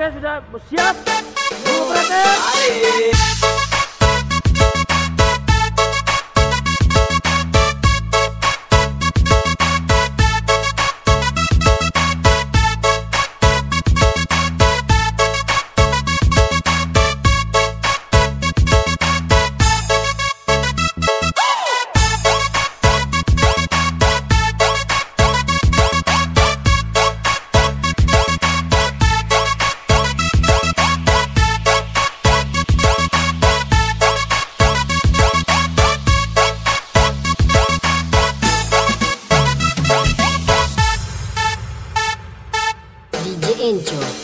Oke, sudah siap? tunggu Prater. 院長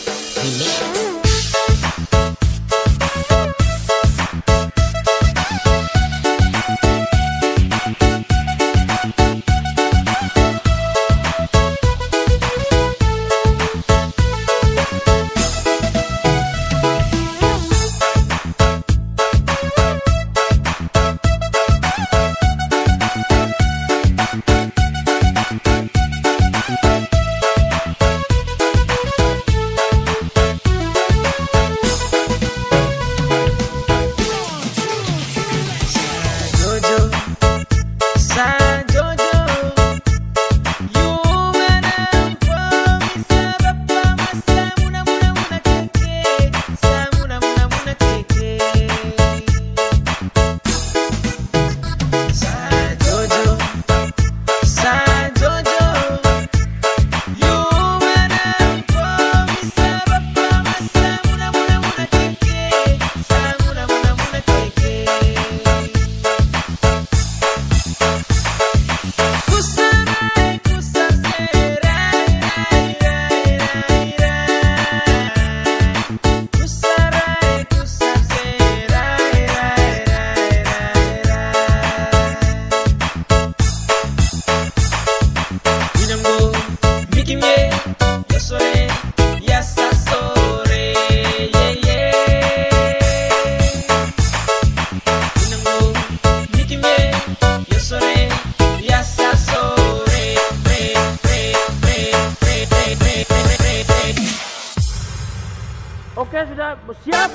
Siap? Siap?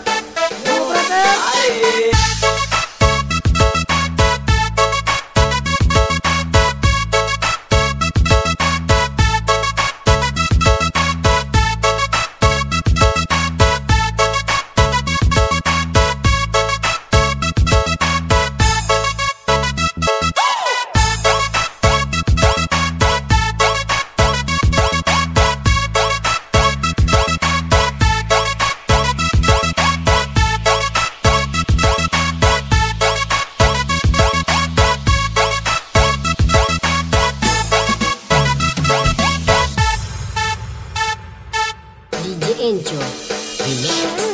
Siap? 就你们。